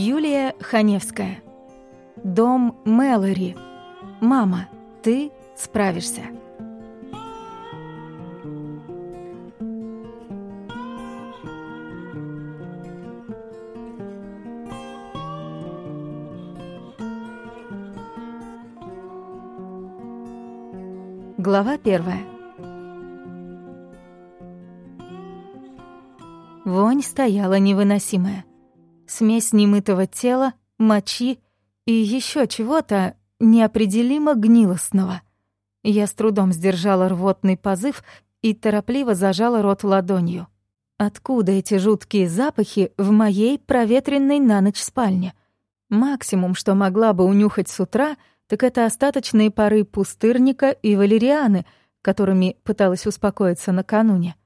Юлия Ханевская. Дом Мэлори. Мама, ты справишься. Глава первая. Вонь стояла невыносимая. Смесь немытого тела, мочи и еще чего-то неопределимо гнилостного. Я с трудом сдержала рвотный позыв и торопливо зажала рот ладонью. Откуда эти жуткие запахи в моей проветренной на ночь спальне? Максимум, что могла бы унюхать с утра, так это остаточные пары пустырника и валерианы, которыми пыталась успокоиться накануне.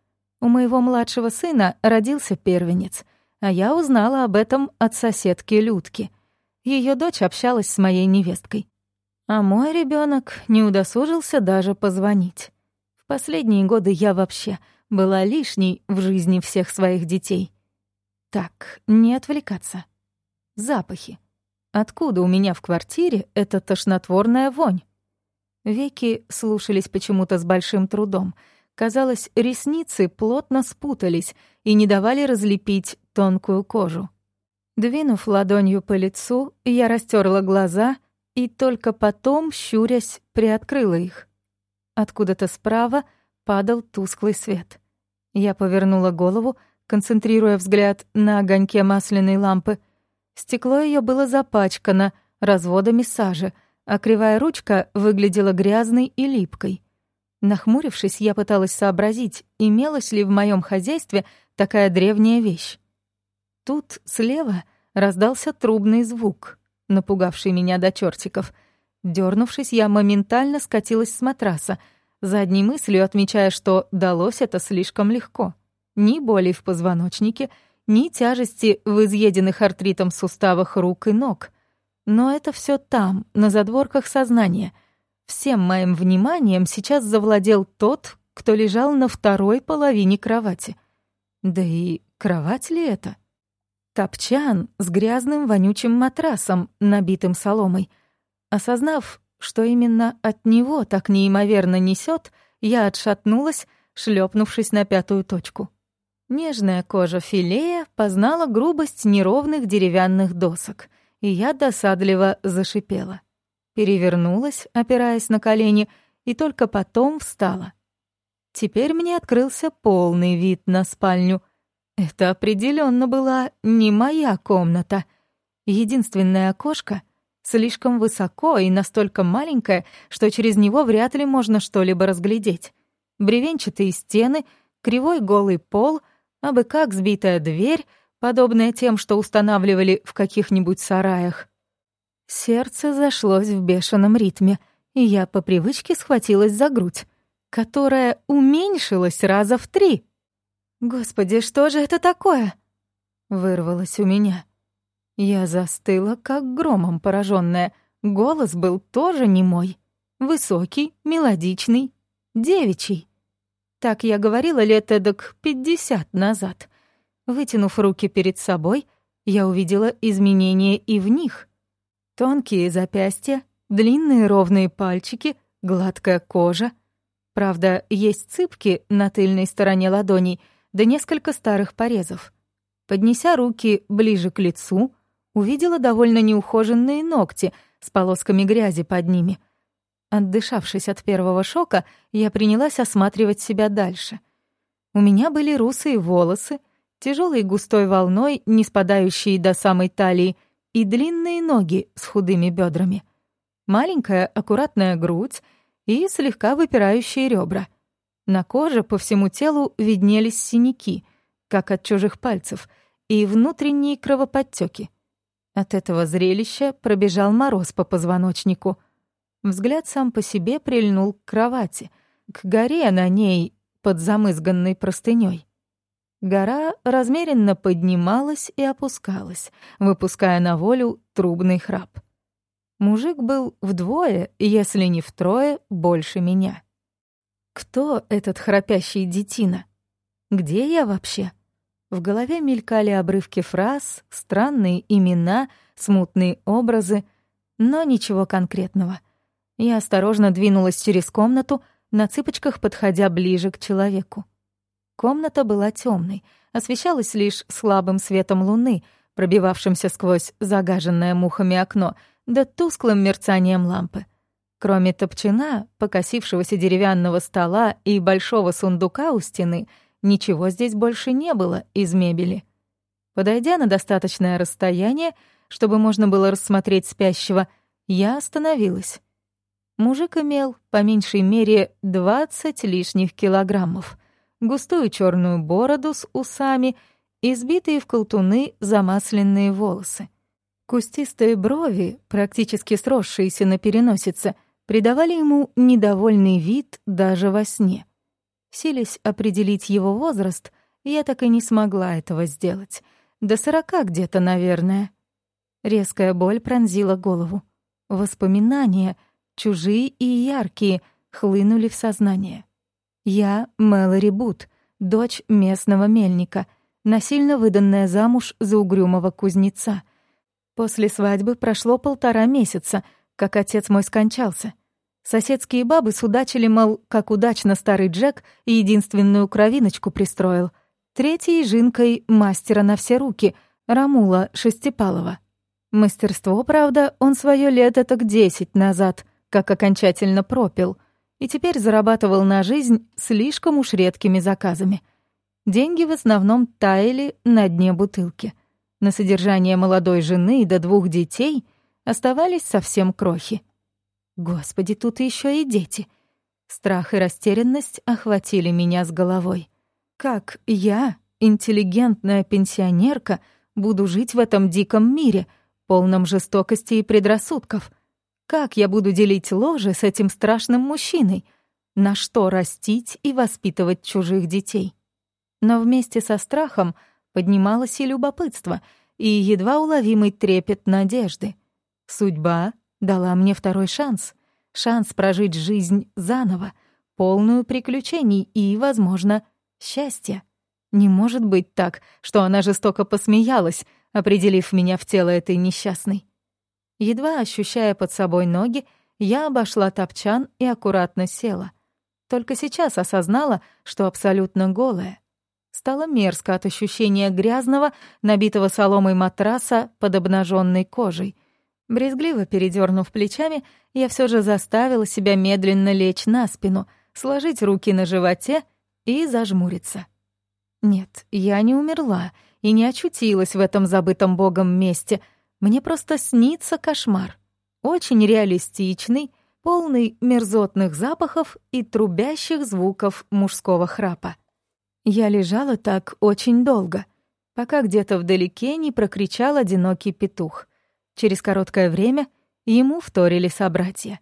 У моего младшего сына родился первенец, а я узнала об этом от соседки Людки. Ее дочь общалась с моей невесткой. А мой ребенок не удосужился даже позвонить. В последние годы я вообще была лишней в жизни всех своих детей. Так, не отвлекаться. Запахи. Откуда у меня в квартире эта тошнотворная вонь? Веки слушались почему-то с большим трудом — Казалось, ресницы плотно спутались и не давали разлепить тонкую кожу. Двинув ладонью по лицу, я растерла глаза и только потом, щурясь, приоткрыла их. Откуда-то справа падал тусклый свет. Я повернула голову, концентрируя взгляд на огоньке масляной лампы. Стекло ее было запачкано разводами сажи, а кривая ручка выглядела грязной и липкой. Нахмурившись, я пыталась сообразить, имелась ли в моем хозяйстве такая древняя вещь. Тут слева раздался трубный звук, напугавший меня до чертиков. Дернувшись, я моментально скатилась с матраса, задней мыслью отмечая, что далось это слишком легко. Ни боли в позвоночнике, ни тяжести в изъеденных артритом суставах рук и ног. Но это все там, на задворках сознания — Всем моим вниманием сейчас завладел тот, кто лежал на второй половине кровати. Да и кровать ли это? Топчан с грязным вонючим матрасом, набитым соломой. Осознав, что именно от него так неимоверно несет, я отшатнулась, шлепнувшись на пятую точку. Нежная кожа филея познала грубость неровных деревянных досок, и я досадливо зашипела перевернулась, опираясь на колени, и только потом встала. Теперь мне открылся полный вид на спальню. Это определенно была не моя комната. Единственное окошко слишком высоко и настолько маленькое, что через него вряд ли можно что-либо разглядеть. Бревенчатые стены, кривой голый пол, абы как сбитая дверь, подобная тем, что устанавливали в каких-нибудь сараях. Сердце зашлось в бешеном ритме, и я по привычке схватилась за грудь, которая уменьшилась раза в три. «Господи, что же это такое?» Вырвалось у меня. Я застыла, как громом пораженная. Голос был тоже не мой. Высокий, мелодичный, девичий. Так я говорила лет эдак пятьдесят назад. Вытянув руки перед собой, я увидела изменения и в них — Тонкие запястья, длинные ровные пальчики, гладкая кожа. Правда, есть цыпки на тыльной стороне ладоней, да несколько старых порезов. Поднеся руки ближе к лицу, увидела довольно неухоженные ногти с полосками грязи под ними. Отдышавшись от первого шока, я принялась осматривать себя дальше. У меня были русые волосы, тяжелой густой волной, не спадающие до самой талии, и длинные ноги с худыми бедрами, маленькая аккуратная грудь и слегка выпирающие ребра. На коже по всему телу виднелись синяки, как от чужих пальцев, и внутренние кровоподтеки. От этого зрелища пробежал мороз по позвоночнику. Взгляд сам по себе прильнул к кровати, к горе на ней под замызганной простыней. Гора размеренно поднималась и опускалась, выпуская на волю трубный храп. Мужик был вдвое, если не втрое, больше меня. Кто этот храпящий детина? Где я вообще? В голове мелькали обрывки фраз, странные имена, смутные образы, но ничего конкретного. Я осторожно двинулась через комнату, на цыпочках подходя ближе к человеку. Комната была темной, освещалась лишь слабым светом луны, пробивавшимся сквозь загаженное мухами окно, да тусклым мерцанием лампы. Кроме топчина, покосившегося деревянного стола и большого сундука у стены, ничего здесь больше не было из мебели. Подойдя на достаточное расстояние, чтобы можно было рассмотреть спящего, я остановилась. Мужик имел, по меньшей мере, 20 лишних килограммов, густую черную бороду с усами и сбитые в колтуны замасленные волосы. Кустистые брови, практически сросшиеся на переносице, придавали ему недовольный вид даже во сне. Сились определить его возраст, я так и не смогла этого сделать. До сорока где-то, наверное. Резкая боль пронзила голову. Воспоминания, чужие и яркие, хлынули в сознание. Я Мэлори Бут, дочь местного мельника, насильно выданная замуж за угрюмого кузнеца. После свадьбы прошло полтора месяца — как отец мой скончался. Соседские бабы судачили, мол, как удачно старый Джек единственную кровиночку пристроил. Третьей жинкой мастера на все руки, Рамула Шестипалова. Мастерство, правда, он свое лет так десять назад, как окончательно пропил, и теперь зарабатывал на жизнь слишком уж редкими заказами. Деньги в основном таяли на дне бутылки. На содержание молодой жены и до двух детей Оставались совсем крохи. Господи, тут еще и дети. Страх и растерянность охватили меня с головой. Как я, интеллигентная пенсионерка, буду жить в этом диком мире, полном жестокости и предрассудков? Как я буду делить ложе с этим страшным мужчиной? На что растить и воспитывать чужих детей? Но вместе со страхом поднималось и любопытство, и едва уловимый трепет надежды — Судьба дала мне второй шанс. Шанс прожить жизнь заново, полную приключений и, возможно, счастья. Не может быть так, что она жестоко посмеялась, определив меня в тело этой несчастной. Едва ощущая под собой ноги, я обошла топчан и аккуратно села. Только сейчас осознала, что абсолютно голая. Стало мерзко от ощущения грязного, набитого соломой матраса под обнаженной кожей. Брезгливо передернув плечами, я все же заставила себя медленно лечь на спину, сложить руки на животе и зажмуриться. Нет, я не умерла и не очутилась в этом забытом богом месте. Мне просто снится кошмар. Очень реалистичный, полный мерзотных запахов и трубящих звуков мужского храпа. Я лежала так очень долго, пока где-то вдалеке не прокричал одинокий петух — Через короткое время ему вторили собратья.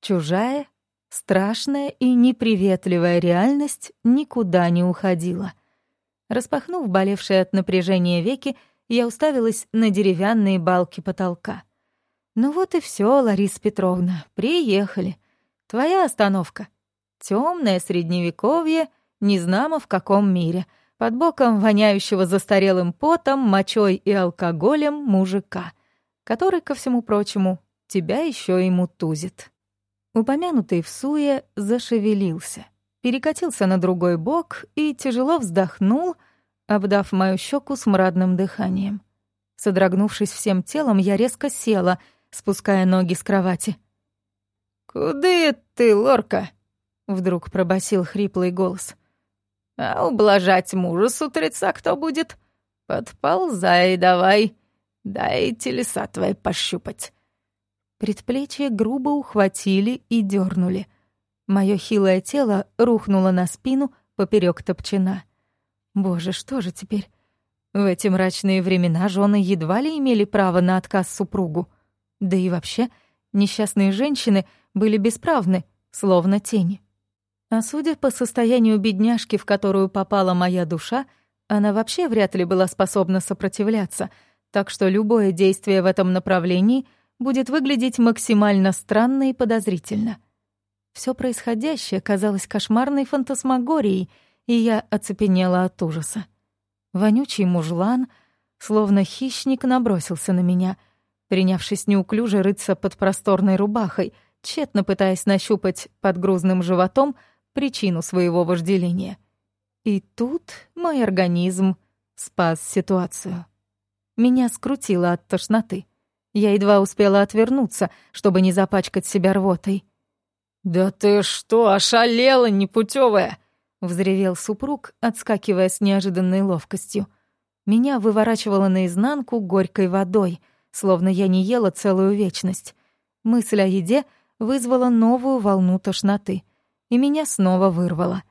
Чужая, страшная и неприветливая реальность никуда не уходила. Распахнув болевшие от напряжения веки, я уставилась на деревянные балки потолка. «Ну вот и все, Лариса Петровна, приехали. Твоя остановка. Темное средневековье, не знамо в каком мире, под боком воняющего застарелым потом, мочой и алкоголем мужика» который, ко всему прочему, тебя еще и мутузит. Упомянутый в суе зашевелился, перекатился на другой бок и тяжело вздохнул, обдав мою щеку смрадным дыханием. Содрогнувшись всем телом, я резко села, спуская ноги с кровати. «Куды ты, лорка?» — вдруг пробасил хриплый голос. «А ублажать мужа с утреца кто будет? Подползай давай, Дай телеса твои пощупать». Предплечье грубо ухватили и дернули. Мое хилое тело рухнуло на спину поперек топчина. Боже, что же теперь? В эти мрачные времена жены едва ли имели право на отказ супругу. Да и вообще, несчастные женщины были бесправны, словно тени. А судя по состоянию бедняжки, в которую попала моя душа, она вообще вряд ли была способна сопротивляться — так что любое действие в этом направлении будет выглядеть максимально странно и подозрительно. Все происходящее казалось кошмарной фантасмагорией, и я оцепенела от ужаса. Вонючий мужлан, словно хищник, набросился на меня, принявшись неуклюже рыться под просторной рубахой, тщетно пытаясь нащупать под грузным животом причину своего вожделения. И тут мой организм спас ситуацию. Меня скрутило от тошноты. Я едва успела отвернуться, чтобы не запачкать себя рвотой. «Да ты что, ошалела, непутевая!» — взревел супруг, отскакивая с неожиданной ловкостью. Меня выворачивало наизнанку горькой водой, словно я не ела целую вечность. Мысль о еде вызвала новую волну тошноты, и меня снова вырвало.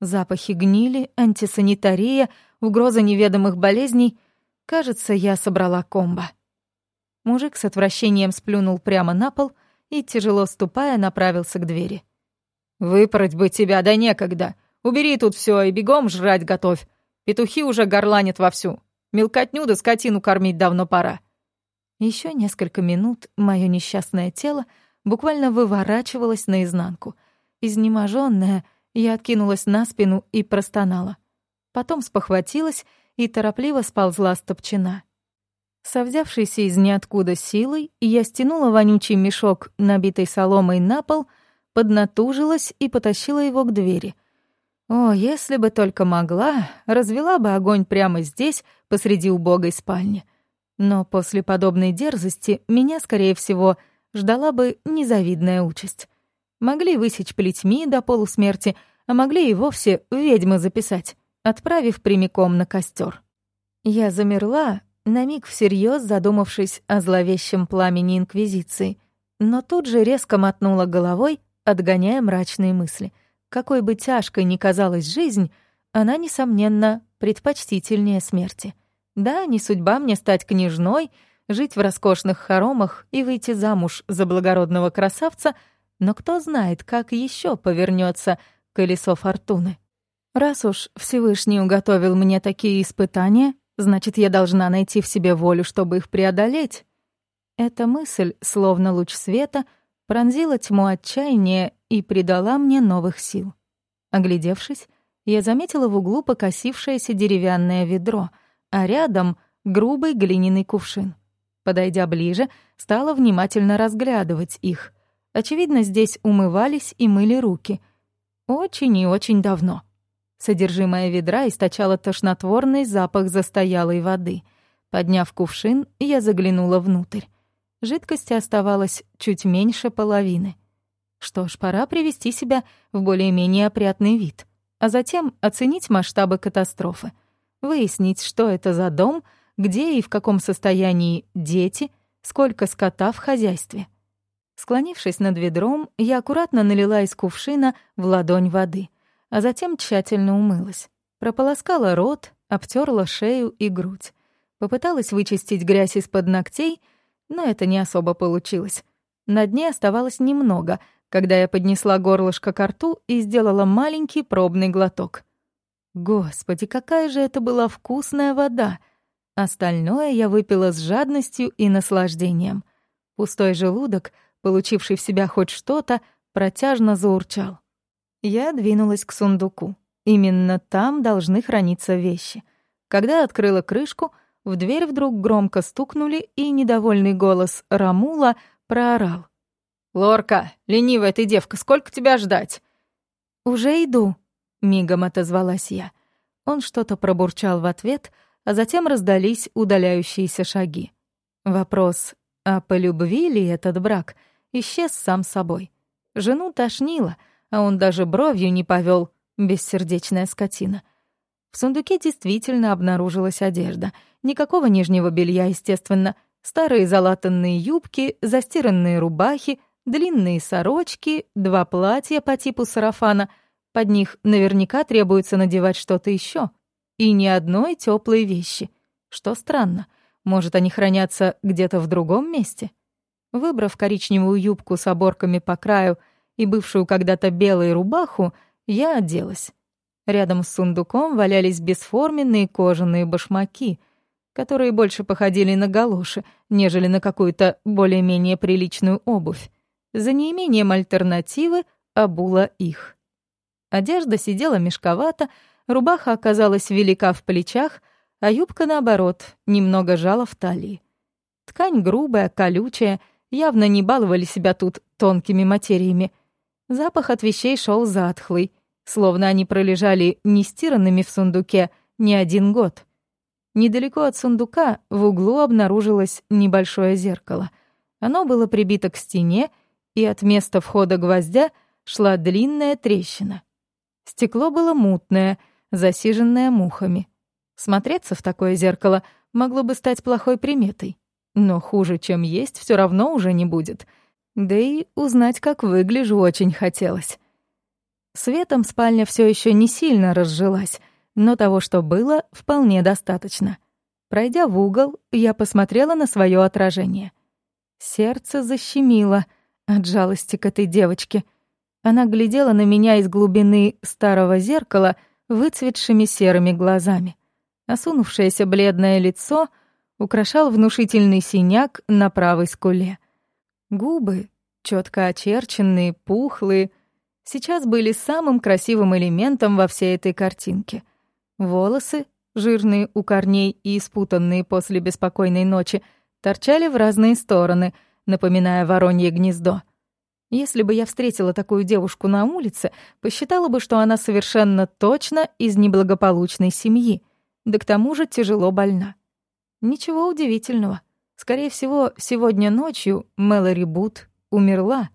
Запахи гнили, антисанитария, угроза неведомых болезней. Кажется, я собрала комбо. Мужик с отвращением сплюнул прямо на пол — и, тяжело ступая, направился к двери. «Выпороть бы тебя, да некогда. Убери тут все и бегом жрать готовь. Петухи уже горланят вовсю. Мелкотню да скотину кормить давно пора». Еще несколько минут мое несчастное тело буквально выворачивалось наизнанку. Изнеможённая, я откинулась на спину и простонала. Потом спохватилась и торопливо сползла с топчина. Со взявшейся из ниоткуда силой, я стянула вонючий мешок, набитый соломой, на пол, поднатужилась и потащила его к двери. О, если бы только могла, развела бы огонь прямо здесь, посреди убогой спальни. Но после подобной дерзости меня, скорее всего, ждала бы незавидная участь. Могли высечь плетьми до полусмерти, а могли и вовсе ведьмы записать, отправив прямиком на костер. Я замерла, на миг всерьез задумавшись о зловещем пламени Инквизиции, но тут же резко мотнула головой, отгоняя мрачные мысли. Какой бы тяжкой ни казалась жизнь, она, несомненно, предпочтительнее смерти. Да, не судьба мне стать княжной, жить в роскошных хоромах и выйти замуж за благородного красавца, но кто знает, как еще повернется колесо фортуны. Раз уж Всевышний уготовил мне такие испытания, Значит, я должна найти в себе волю, чтобы их преодолеть. Эта мысль, словно луч света, пронзила тьму отчаяния и придала мне новых сил. Оглядевшись, я заметила в углу покосившееся деревянное ведро, а рядом — грубый глиняный кувшин. Подойдя ближе, стала внимательно разглядывать их. Очевидно, здесь умывались и мыли руки. Очень и очень давно. Содержимое ведра источало тошнотворный запах застоялой воды. Подняв кувшин, я заглянула внутрь. Жидкости оставалось чуть меньше половины. Что ж, пора привести себя в более-менее опрятный вид, а затем оценить масштабы катастрофы, выяснить, что это за дом, где и в каком состоянии дети, сколько скота в хозяйстве. Склонившись над ведром, я аккуратно налила из кувшина в ладонь воды а затем тщательно умылась. Прополоскала рот, обтерла шею и грудь. Попыталась вычистить грязь из-под ногтей, но это не особо получилось. На дне оставалось немного, когда я поднесла горлышко к рту и сделала маленький пробный глоток. Господи, какая же это была вкусная вода! Остальное я выпила с жадностью и наслаждением. Пустой желудок, получивший в себя хоть что-то, протяжно заурчал. Я двинулась к сундуку. Именно там должны храниться вещи. Когда открыла крышку, в дверь вдруг громко стукнули, и недовольный голос Рамула проорал. «Лорка, ленивая ты девка, сколько тебя ждать?» «Уже иду», — мигом отозвалась я. Он что-то пробурчал в ответ, а затем раздались удаляющиеся шаги. Вопрос, а по ли этот брак, исчез сам собой. Жену тошнило — а он даже бровью не повел, бессердечная скотина. В сундуке действительно обнаружилась одежда. Никакого нижнего белья, естественно. Старые залатанные юбки, застиранные рубахи, длинные сорочки, два платья по типу сарафана. Под них наверняка требуется надевать что-то еще. И ни одной теплой вещи. Что странно, может, они хранятся где-то в другом месте? Выбрав коричневую юбку с оборками по краю — и бывшую когда-то белую рубаху, я оделась. Рядом с сундуком валялись бесформенные кожаные башмаки, которые больше походили на галоши, нежели на какую-то более-менее приличную обувь. За неимением альтернативы обула их. Одежда сидела мешковато, рубаха оказалась велика в плечах, а юбка, наоборот, немного жала в талии. Ткань грубая, колючая, явно не баловали себя тут тонкими материями. Запах от вещей шел затхлый, словно они пролежали нестиранными в сундуке не один год. Недалеко от сундука в углу обнаружилось небольшое зеркало. Оно было прибито к стене, и от места входа гвоздя шла длинная трещина. Стекло было мутное, засиженное мухами. Смотреться в такое зеркало могло бы стать плохой приметой. Но хуже, чем есть, все равно уже не будет. Да и узнать, как выгляжу, очень хотелось. Светом спальня все еще не сильно разжилась, но того, что было, вполне достаточно. Пройдя в угол, я посмотрела на свое отражение. Сердце защемило от жалости к этой девочке. Она глядела на меня из глубины старого зеркала выцветшими серыми глазами. Осунувшееся бледное лицо украшал внушительный синяк на правой скуле. Губы, четко очерченные, пухлые, сейчас были самым красивым элементом во всей этой картинке. Волосы, жирные у корней и испутанные после беспокойной ночи, торчали в разные стороны, напоминая воронье гнездо. Если бы я встретила такую девушку на улице, посчитала бы, что она совершенно точно из неблагополучной семьи — да к тому же тяжело больна. Ничего удивительного. Скорее всего, сегодня ночью Мэлори Бут умерла.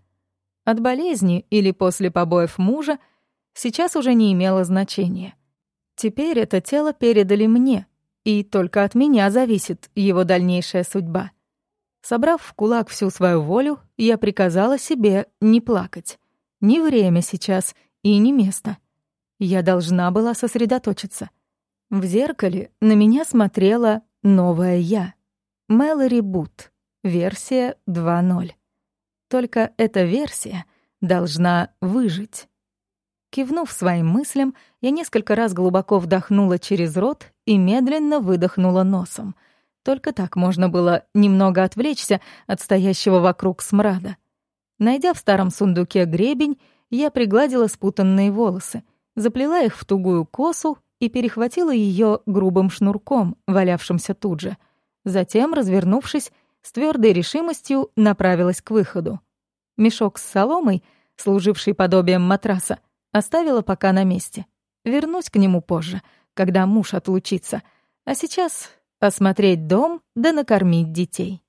От болезни или после побоев мужа сейчас уже не имело значения. Теперь это тело передали мне, и только от меня зависит его дальнейшая судьба. Собрав в кулак всю свою волю, я приказала себе не плакать. Ни время сейчас и ни место. Я должна была сосредоточиться — в зеркале на меня смотрела новая я. Мэлори Бут, версия 2.0. Только эта версия должна выжить. Кивнув своим мыслям, я несколько раз глубоко вдохнула через рот и медленно выдохнула носом. Только так можно было немного отвлечься от стоящего вокруг смрада. Найдя в старом сундуке гребень, я пригладила спутанные волосы, заплела их в тугую косу и перехватила ее грубым шнурком, валявшимся тут же. Затем, развернувшись, с твердой решимостью направилась к выходу. Мешок с соломой, служивший подобием матраса, оставила пока на месте. Вернусь к нему позже, когда муж отлучится, а сейчас осмотреть дом да накормить детей.